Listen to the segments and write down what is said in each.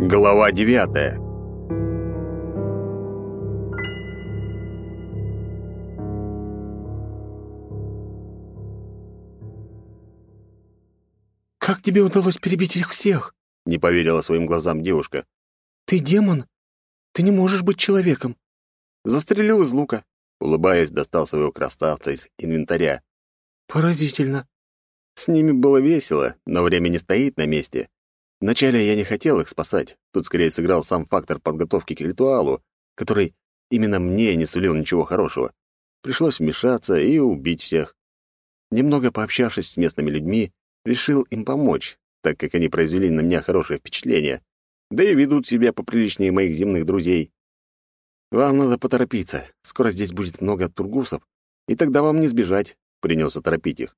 Глава девятая «Как тебе удалось перебить их всех?» — не поверила своим глазам девушка. «Ты демон? Ты не можешь быть человеком». Застрелил из лука. Улыбаясь, достал своего красавца из инвентаря. «Поразительно». С ними было весело, но время не стоит на месте. Вначале я не хотел их спасать. Тут скорее сыграл сам фактор подготовки к ритуалу, который именно мне не сулил ничего хорошего. Пришлось вмешаться и убить всех. Немного пообщавшись с местными людьми, решил им помочь, так как они произвели на меня хорошее впечатление, да и ведут себя поприличнее моих земных друзей. Вам надо поторопиться, скоро здесь будет много тургусов, и тогда вам не сбежать, — принялся торопить их.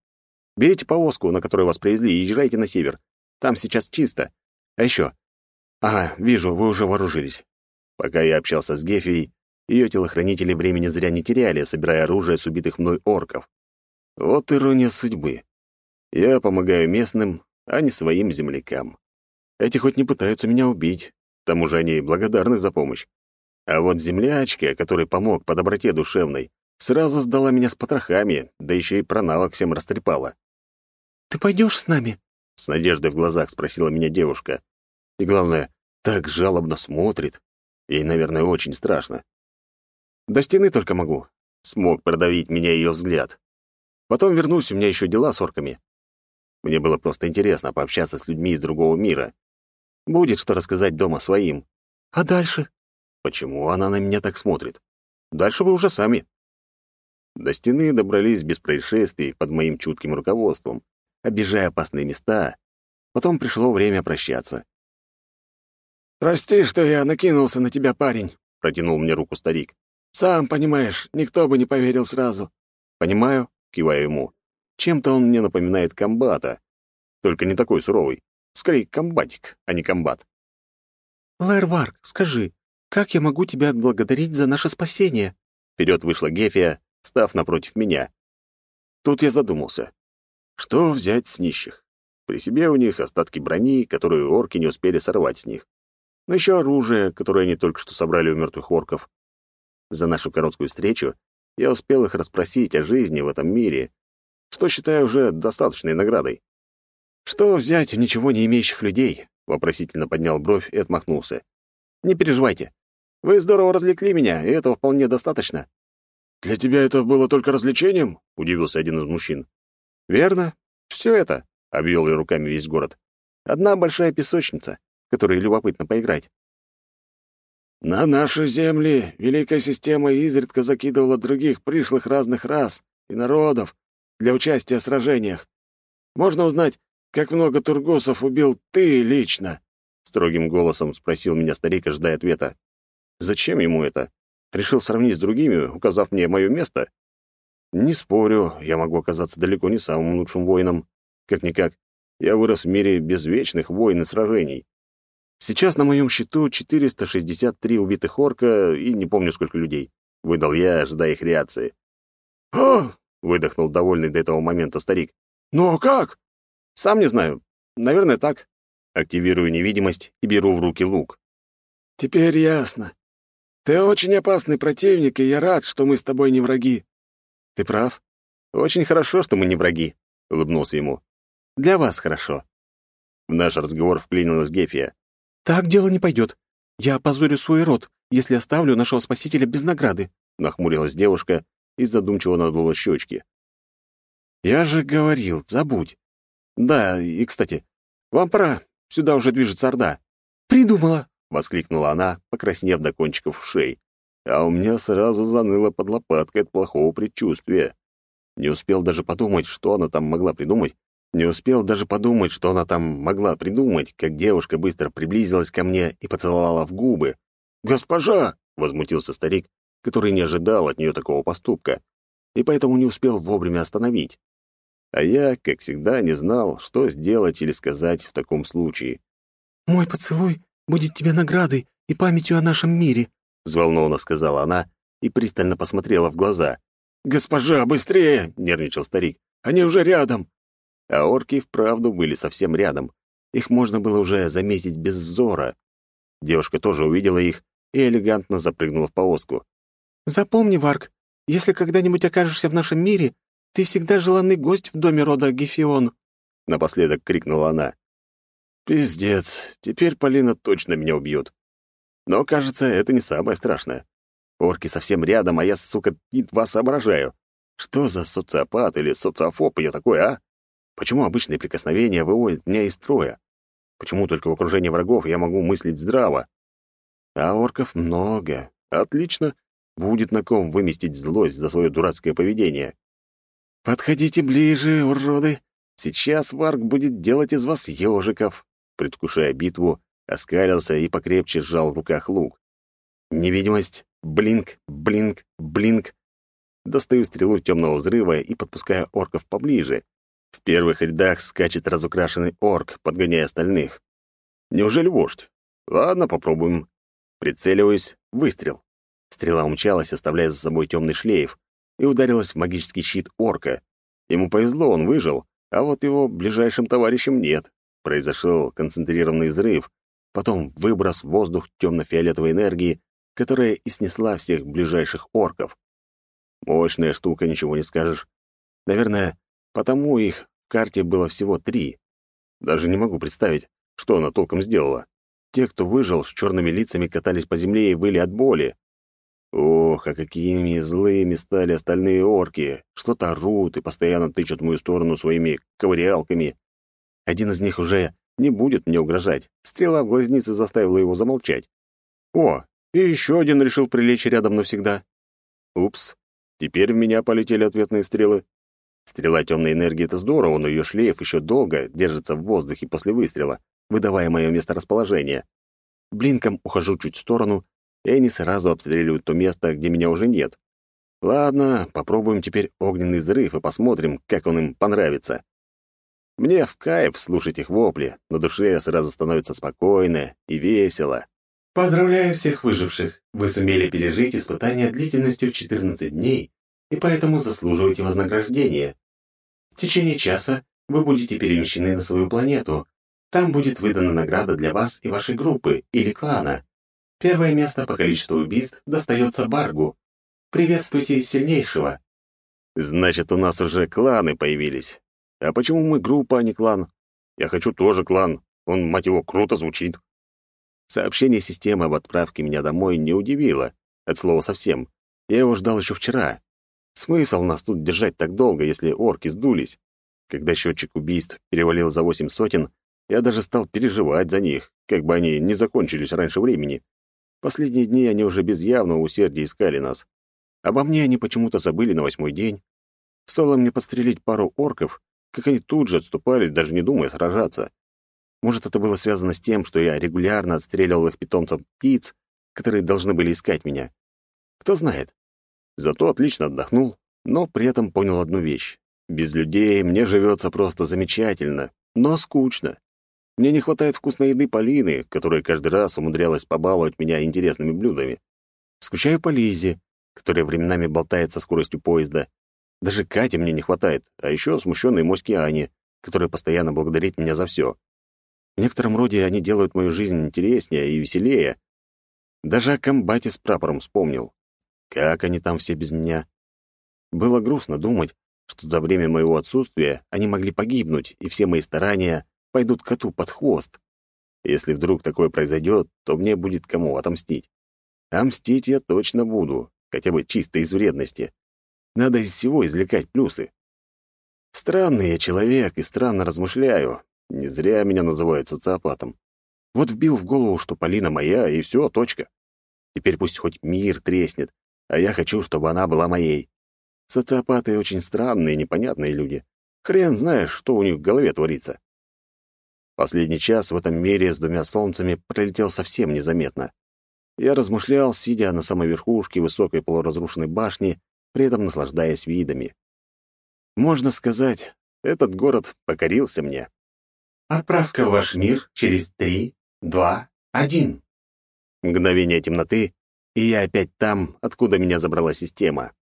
Берите повозку, на которой вас привезли, и езжайте на север. Там сейчас чисто. А еще... Ага, вижу, вы уже вооружились. Пока я общался с Гефией, ее телохранители времени зря не теряли, собирая оружие с убитых мной орков. Вот ирония судьбы. Я помогаю местным, а не своим землякам. Эти хоть не пытаются меня убить, к тому же они благодарны за помощь. А вот землячка, который помог по доброте душевной, сразу сдала меня с потрохами, да еще и про навык всем растрепала. «Ты пойдешь с нами?» — с надеждой в глазах спросила меня девушка. И главное, так жалобно смотрит. Ей, наверное, очень страшно. До стены только могу. Смог продавить меня ее взгляд. Потом вернусь, у меня еще дела с орками. Мне было просто интересно пообщаться с людьми из другого мира. Будет что рассказать дома своим. А дальше? Почему она на меня так смотрит? Дальше вы уже сами. До стены добрались без происшествий под моим чутким руководством, обижая опасные места. Потом пришло время прощаться. «Прости, что я накинулся на тебя, парень», — протянул мне руку старик. «Сам понимаешь, никто бы не поверил сразу». «Понимаю», — киваю ему. Чем-то он мне напоминает комбата. Только не такой суровый. Скорее, комбатик, а не комбат. «Лэр скажи, как я могу тебя отблагодарить за наше спасение?» Вперед вышла Гефия, став напротив меня. Тут я задумался. Что взять с нищих? При себе у них остатки брони, которую орки не успели сорвать с них. Но еще оружие, которое они только что собрали у мертвых орков. За нашу короткую встречу я успел их расспросить о жизни в этом мире что считаю уже достаточной наградой. «Что взять ничего не имеющих людей?» — вопросительно поднял бровь и отмахнулся. «Не переживайте. Вы здорово развлекли меня, и этого вполне достаточно». «Для тебя это было только развлечением?» — удивился один из мужчин. «Верно. Все это», — обвел я руками весь город. «Одна большая песочница, в которой любопытно поиграть». «На наши земли Великая Система изредка закидывала других пришлых разных рас и народов, для участия в сражениях. Можно узнать, как много тургусов убил ты лично?» Строгим голосом спросил меня старик, ожидая ответа. «Зачем ему это? Решил сравнить с другими, указав мне мое место?» «Не спорю, я могу оказаться далеко не самым лучшим воином. Как-никак, я вырос в мире без вечных войн и сражений. Сейчас на моем счету 463 убитых орка и не помню сколько людей. Выдал я, ожидая их реакции. «О, — выдохнул довольный до этого момента старик. «Ну а как?» «Сам не знаю. Наверное, так». Активирую невидимость и беру в руки лук. «Теперь ясно. Ты очень опасный противник, и я рад, что мы с тобой не враги». «Ты прав. Очень хорошо, что мы не враги», — улыбнулся ему. «Для вас хорошо». В наш разговор вклинилась Гефия. «Так дело не пойдет. Я опозорю свой род, если оставлю нашего спасителя без награды», — нахмурилась девушка и задумчиво надула щечки. «Я же говорил, забудь. Да, и, кстати, вам пора, сюда уже движется Орда». «Придумала!» — воскликнула она, покраснев до кончиков ушей. А у меня сразу заныло под лопаткой от плохого предчувствия. Не успел даже подумать, что она там могла придумать. Не успел даже подумать, что она там могла придумать, как девушка быстро приблизилась ко мне и поцеловала в губы. «Госпожа!» — возмутился старик, который не ожидал от нее такого поступка, и поэтому не успел вовремя остановить. А я, как всегда, не знал, что сделать или сказать в таком случае. «Мой поцелуй будет тебе наградой и памятью о нашем мире», — взволнованно сказала она и пристально посмотрела в глаза. «Госпожа, быстрее!» — нервничал старик. «Они уже рядом!» А орки вправду были совсем рядом. Их можно было уже заметить без взора. Девушка тоже увидела их и элегантно запрыгнула в повозку. «Запомни, Варк, если когда-нибудь окажешься в нашем мире, ты всегда желанный гость в доме рода Гефион», — напоследок крикнула она. «Пиздец, теперь Полина точно меня убьет. Но, кажется, это не самое страшное. Орки совсем рядом, а я, сука, едва соображаю. Что за социопат или социофоб я такой, а? Почему обычные прикосновения выводят меня из строя? Почему только в окружении врагов я могу мыслить здраво? А орков много. Отлично. Будет на ком выместить злость за свое дурацкое поведение. «Подходите ближе, уроды. Сейчас Варк будет делать из вас ежиков», предвкушая битву, оскалился и покрепче сжал в руках лук. Невидимость, блинк, блинк, блинк. Достаю стрелу темного взрыва и подпускаю орков поближе. В первых рядах скачет разукрашенный орк, подгоняя остальных. Неужели вождь? Ладно, попробуем. Прицеливаюсь, выстрел. Стрела умчалась, оставляя за собой темный шлейф, и ударилась в магический щит орка. Ему повезло, он выжил, а вот его ближайшим товарищам нет. Произошел концентрированный взрыв, потом выброс в воздух темно-фиолетовой энергии, которая и снесла всех ближайших орков. Мощная штука, ничего не скажешь. Наверное, потому их в карте было всего три. Даже не могу представить, что она толком сделала. Те, кто выжил, с черными лицами катались по земле и выли от боли. Ох, а какими злыми стали остальные орки. Что-то орут и постоянно тычут в мою сторону своими ковырялками. Один из них уже не будет мне угрожать. Стрела в глазнице заставила его замолчать. О, и еще один решил прилечь рядом навсегда. Упс, теперь в меня полетели ответные стрелы. Стрела темной энергии — это здорово, но ее шлейф еще долго держится в воздухе после выстрела, выдавая мое месторасположение. Блинком ухожу чуть в сторону, и они сразу обстреливают то место, где меня уже нет. Ладно, попробуем теперь огненный взрыв и посмотрим, как он им понравится. Мне в кайф слушать их вопли, на душе сразу становится спокойно и весело. Поздравляю всех выживших! Вы сумели пережить испытание длительностью 14 дней и поэтому заслуживаете вознаграждения. В течение часа вы будете перемещены на свою планету. Там будет выдана награда для вас и вашей группы или клана. Первое место по количеству убийств достается Баргу. Приветствуйте сильнейшего. Значит, у нас уже кланы появились. А почему мы группа, а не клан? Я хочу тоже клан. Он, мать его, круто звучит. Сообщение системы об отправке меня домой не удивило. От слова совсем. Я его ждал еще вчера. Смысл нас тут держать так долго, если орки сдулись? Когда счетчик убийств перевалил за восемь сотен, я даже стал переживать за них, как бы они не закончились раньше времени. Последние дни они уже без явного усердия искали нас. Обо мне они почему-то забыли на восьмой день. Стоило мне подстрелить пару орков, как они тут же отступали, даже не думая сражаться. Может, это было связано с тем, что я регулярно отстреливал их питомцев птиц, которые должны были искать меня. Кто знает. Зато отлично отдохнул, но при этом понял одну вещь. Без людей мне живется просто замечательно, но скучно. Мне не хватает вкусной еды Полины, которая каждый раз умудрялась побаловать меня интересными блюдами. Скучаю по Лизе, которая временами болтает со скоростью поезда. Даже Кате мне не хватает, а еще смущенной моськи Ани, которая постоянно благодарит меня за все. В некотором роде они делают мою жизнь интереснее и веселее. Даже о комбате с прапором вспомнил. Как они там все без меня? Было грустно думать, что за время моего отсутствия они могли погибнуть, и все мои старания пойдут коту под хвост. Если вдруг такое произойдет, то мне будет кому отомстить. А мстить я точно буду, хотя бы чисто из вредности. Надо из всего извлекать плюсы. Странный я человек и странно размышляю, не зря меня называют социопатом. Вот вбил в голову, что Полина моя, и все, точка. Теперь пусть хоть мир треснет, а я хочу, чтобы она была моей. Социопаты очень странные, непонятные люди. Хрен знаешь, что у них в голове творится. Последний час в этом мире с двумя солнцами пролетел совсем незаметно. Я размышлял, сидя на самой верхушке высокой полуразрушенной башни, при этом наслаждаясь видами. Можно сказать, этот город покорился мне. Отправка в ваш мир через три, два, один. Мгновение темноты, и я опять там, откуда меня забрала система.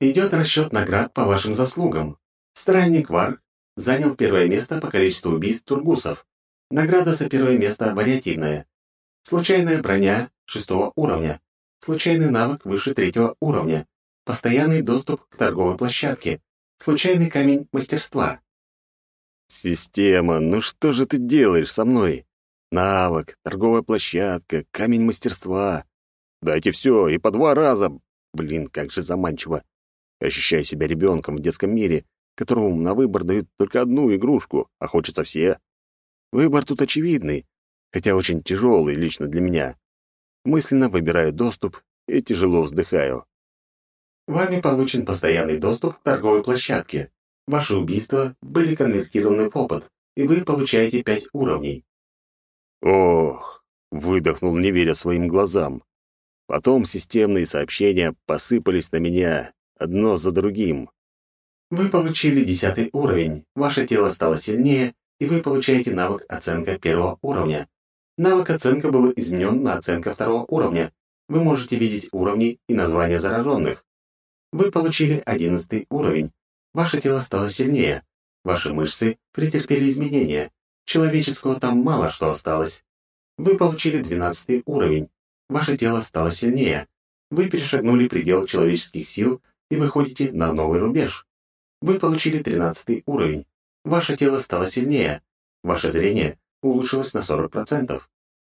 Идет расчет наград по вашим заслугам. Странник Варг занял первое место по количеству убийств тургусов. Награда за первое место вариативная. Случайная броня шестого уровня. Случайный навык выше третьего уровня. Постоянный доступ к торговой площадке. Случайный камень мастерства. Система, ну что же ты делаешь со мной? Навык, торговая площадка, камень мастерства. Дайте все, и по два раза. Блин, как же заманчиво. Ощущаю себя ребенком в детском мире, которому на выбор дают только одну игрушку, а хочется все. Выбор тут очевидный, хотя очень тяжелый лично для меня. Мысленно выбираю доступ и тяжело вздыхаю. Вами получен постоянный доступ к торговой площадке. Ваши убийства были конвертированы в опыт, и вы получаете пять уровней. Ох, выдохнул, не веря своим глазам. Потом системные сообщения посыпались на меня, одно за другим. Вы получили десятый уровень, ваше тело стало сильнее, и вы получаете навык оценка первого уровня. Навык оценка был изменен на оценка второго уровня. Вы можете видеть уровни и названия зараженных. Вы получили одиннадцатый уровень. Ваше тело стало сильнее. Ваши мышцы претерпели изменения. Человеческого там мало что осталось. Вы получили двенадцатый уровень. Ваше тело стало сильнее. Вы перешагнули предел человеческих сил и выходите на новый рубеж. Вы получили тринадцатый уровень. Ваше тело стало сильнее. Ваше зрение улучшилось на 40%.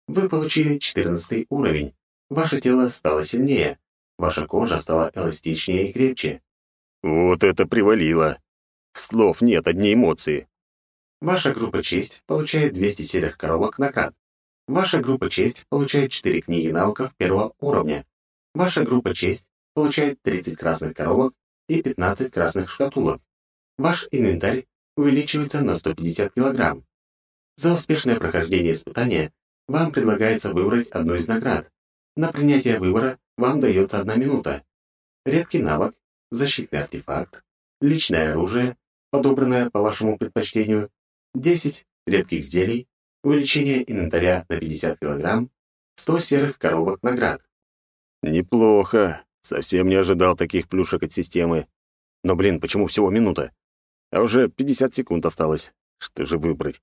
Вы получили 14 уровень. Ваше тело стало сильнее. Ваша кожа стала эластичнее и крепче. Вот это привалило. Слов нет, одни эмоции. Ваша группа «Честь» получает 200 серых коробок наград. Ваша группа «Честь» получает 4 книги навыков первого уровня. Ваша группа «Честь» получает 30 красных коробок и 15 красных шкатулок. Ваш инвентарь увеличивается на 150 килограмм. За успешное прохождение испытания вам предлагается выбрать одну из наград. На принятие выбора вам дается одна минута. Редкий навык, защитный артефакт, личное оружие, подобранное по вашему предпочтению, 10 редких зелий, увеличение инвентаря на 50 килограмм, 100 серых коробок наград. Неплохо. Совсем не ожидал таких плюшек от системы. Но, блин, почему всего минута? А уже 50 секунд осталось. Что же выбрать?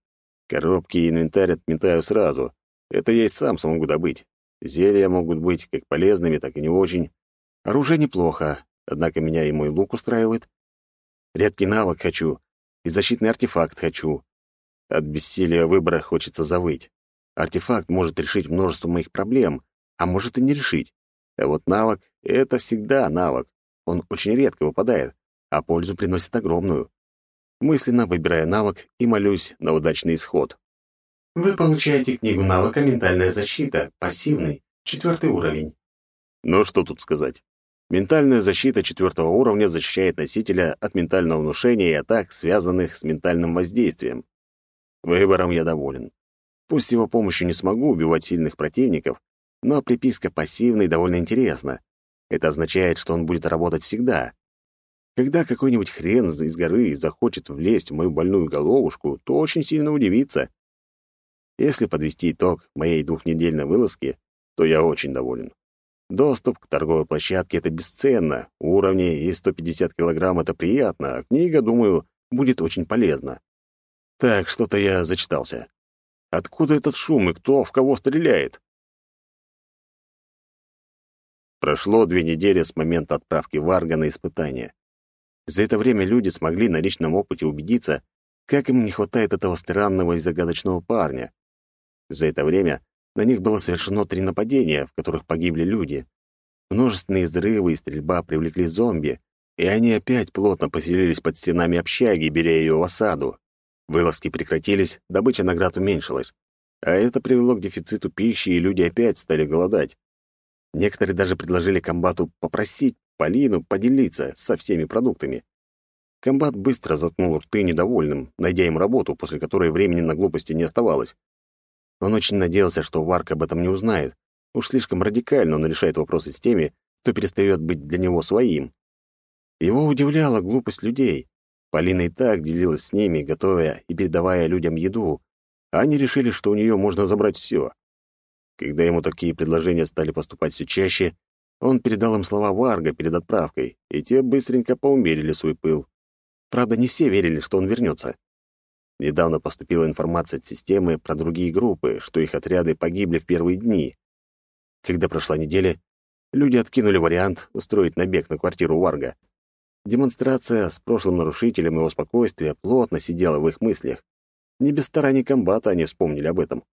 Коробки и инвентарь отметаю сразу. Это я и сам смогу добыть. Зелья могут быть как полезными, так и не очень. Оружие неплохо, однако меня и мой лук устраивает. Редкий навык хочу, и защитный артефакт хочу. От бессилия выбора хочется завыть. Артефакт может решить множество моих проблем, а может и не решить. А вот навык — это всегда навык. Он очень редко выпадает, а пользу приносит огромную мысленно выбираю навык и молюсь на удачный исход. Вы получаете книгу навыка «Ментальная защита», пассивный, четвертый уровень. Ну что тут сказать? Ментальная защита четвертого уровня защищает носителя от ментального внушения и атак, связанных с ментальным воздействием. Выбором я доволен. Пусть его помощью не смогу убивать сильных противников, но приписка пассивный довольно интересна. Это означает, что он будет работать всегда. Когда какой-нибудь хрен из горы захочет влезть в мою больную головушку, то очень сильно удивится. Если подвести итог моей двухнедельной вылазки, то я очень доволен. Доступ к торговой площадке — это бесценно, уровни и 150 килограмм — это приятно, а книга, думаю, будет очень полезна. Так, что-то я зачитался. Откуда этот шум и кто в кого стреляет? Прошло две недели с момента отправки Варга на испытание. За это время люди смогли на личном опыте убедиться, как им не хватает этого странного и загадочного парня. За это время на них было совершено три нападения, в которых погибли люди. Множественные взрывы и стрельба привлекли зомби, и они опять плотно поселились под стенами общаги, беря ее в осаду. Вылазки прекратились, добыча наград уменьшилась. А это привело к дефициту пищи, и люди опять стали голодать. Некоторые даже предложили комбату попросить Полину поделиться со всеми продуктами. Комбат быстро заткнул рты недовольным, найдя им работу, после которой времени на глупости не оставалось. Он очень надеялся, что Варк об этом не узнает. Уж слишком радикально он решает вопросы с теми, кто перестает быть для него своим. Его удивляла глупость людей. Полина и так делилась с ними, готовя и передавая людям еду, а они решили, что у нее можно забрать все. Когда ему такие предложения стали поступать все чаще, он передал им слова Варга перед отправкой, и те быстренько поумерили свой пыл. Правда, не все верили, что он вернется. Недавно поступила информация от системы про другие группы, что их отряды погибли в первые дни. Когда прошла неделя, люди откинули вариант устроить набег на квартиру Варга. Демонстрация с прошлым нарушителем его спокойствия плотно сидела в их мыслях. Не без стараний комбата они вспомнили об этом.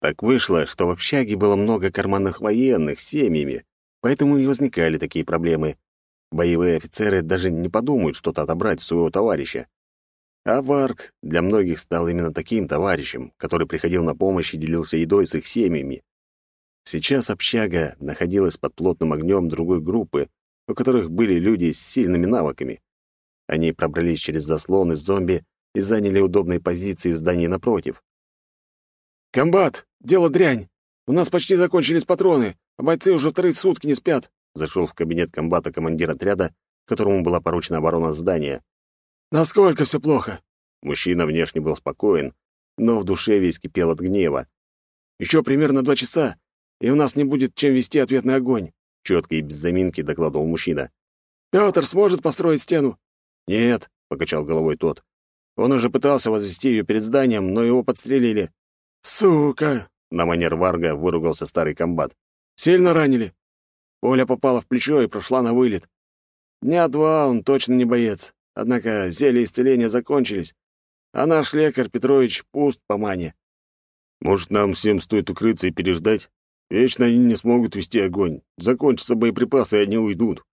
Так вышло, что в общаге было много карманных военных с семьями, поэтому и возникали такие проблемы. Боевые офицеры даже не подумают что-то отобрать у своего товарища. А Варк для многих стал именно таким товарищем, который приходил на помощь и делился едой с их семьями. Сейчас общага находилась под плотным огнем другой группы, у которых были люди с сильными навыками. Они пробрались через заслон из зомби и заняли удобные позиции в здании напротив. «Комбат, дело дрянь! У нас почти закончились патроны, а бойцы уже вторые сутки не спят!» Зашел в кабинет комбата командир отряда, которому была поручена оборона здания. «Насколько все плохо?» Мужчина внешне был спокоен, но в душе весь кипел от гнева. «Еще примерно два часа, и у нас не будет чем вести ответный огонь», — четко и без заминки докладывал мужчина. «Петр сможет построить стену?» «Нет», — покачал головой тот. «Он уже пытался возвести ее перед зданием, но его подстрелили». «Сука!» — на манер Варга выругался старый комбат. «Сильно ранили?» Оля попала в плечо и прошла на вылет. Дня два он точно не боец, однако зелья исцеления закончились, а наш лекарь Петрович пуст по мане. Может, нам всем стоит укрыться и переждать? Вечно они не смогут вести огонь. Закончатся боеприпасы, и они уйдут.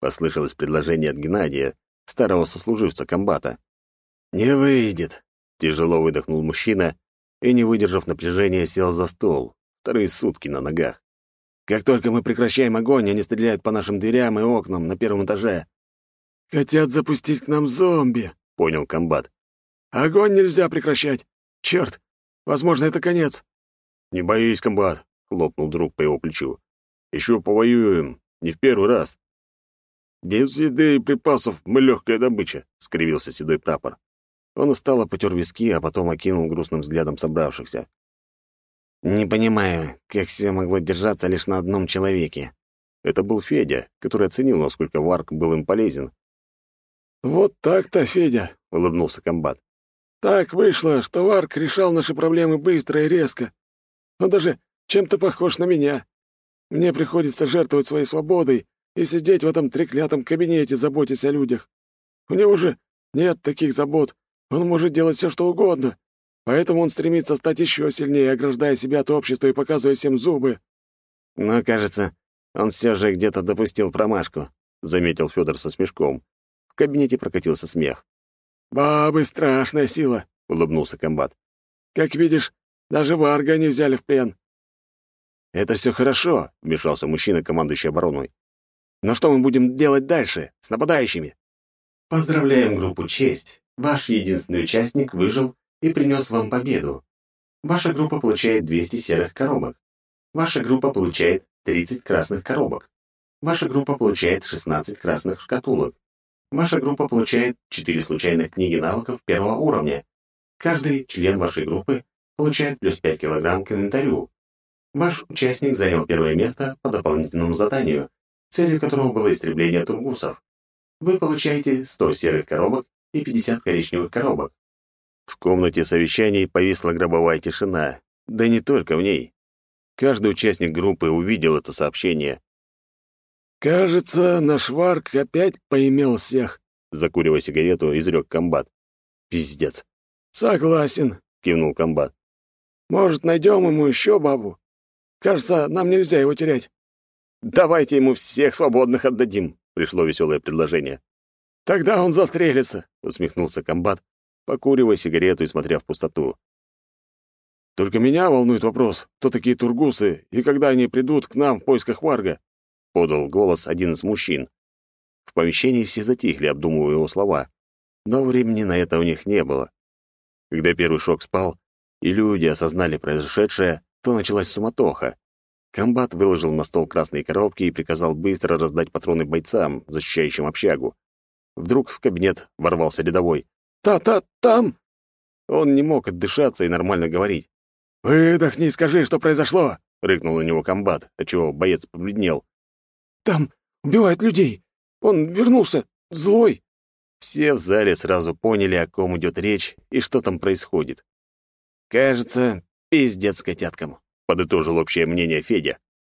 Послышалось предложение от Геннадия, старого сослуживца комбата. «Не выйдет», — тяжело выдохнул мужчина и, не выдержав напряжения, сел за стол. Вторые сутки на ногах. Как только мы прекращаем огонь, они стреляют по нашим дверям и окнам на первом этаже. Хотят запустить к нам зомби, понял комбат. Огонь нельзя прекращать. Черт, возможно, это конец. Не боись, комбат, хлопнул друг по его плечу. Еще повоюем, не в первый раз. Без еды и припасов мы легкая добыча, скривился седой прапор. Он устало потер виски, а потом окинул грустным взглядом собравшихся. «Не понимаю, как все могло держаться лишь на одном человеке». Это был Федя, который оценил, насколько Варк был им полезен. «Вот так-то, Федя», — улыбнулся комбат. «Так вышло, что Варк решал наши проблемы быстро и резко. Он даже чем-то похож на меня. Мне приходится жертвовать своей свободой и сидеть в этом треклятом кабинете, заботясь о людях. У него же нет таких забот. Он может делать все, что угодно. Поэтому он стремится стать еще сильнее, ограждая себя от общества и показывая всем зубы. Но, кажется, он все же где-то допустил промашку, заметил Федор со смешком. В кабинете прокатился смех. «Бабы — страшная сила», — улыбнулся комбат. «Как видишь, даже Варга не взяли в плен». «Это все хорошо», — вмешался мужчина, командующий обороной. «Но что мы будем делать дальше с нападающими?» «Поздравляем группу «Честь». Ваш единственный участник выжил и принес вам победу. Ваша группа получает 200 серых коробок. Ваша группа получает 30 красных коробок. Ваша группа получает 16 красных шкатулок. Ваша группа получает 4 случайных книги навыков первого уровня. Каждый член вашей группы получает плюс 5 килограмм к инвентарю. Ваш участник занял первое место по дополнительному заданию, целью которого было истребление тургусов. Вы получаете 100 серых коробок и 50 коричневых коробок. В комнате совещаний повисла гробовая тишина. Да не только в ней. Каждый участник группы увидел это сообщение. «Кажется, наш Варк опять поимел всех», — закуривая сигарету, изрек комбат. «Пиздец». «Согласен», — кивнул комбат. «Может, найдем ему еще бабу? Кажется, нам нельзя его терять». «Давайте ему всех свободных отдадим», — пришло веселое предложение. «Тогда он застрелится», — усмехнулся комбат, покуривая сигарету и смотря в пустоту. «Только меня волнует вопрос, кто такие тургусы и когда они придут к нам в поисках Варга?» — подал голос один из мужчин. В помещении все затихли, обдумывая его слова, но времени на это у них не было. Когда первый шок спал, и люди осознали произошедшее, то началась суматоха. Комбат выложил на стол красные коробки и приказал быстро раздать патроны бойцам, защищающим общагу. Вдруг в кабинет ворвался рядовой. Та-та там!» Он не мог отдышаться и нормально говорить. «Выдохни и скажи, что произошло!» — рыкнул на него комбат, отчего боец побледнел. «Там убивают людей! Он вернулся! Злой!» Все в зале сразу поняли, о ком идет речь и что там происходит. «Кажется, пиздец котяткам», — подытожил общее мнение Федя.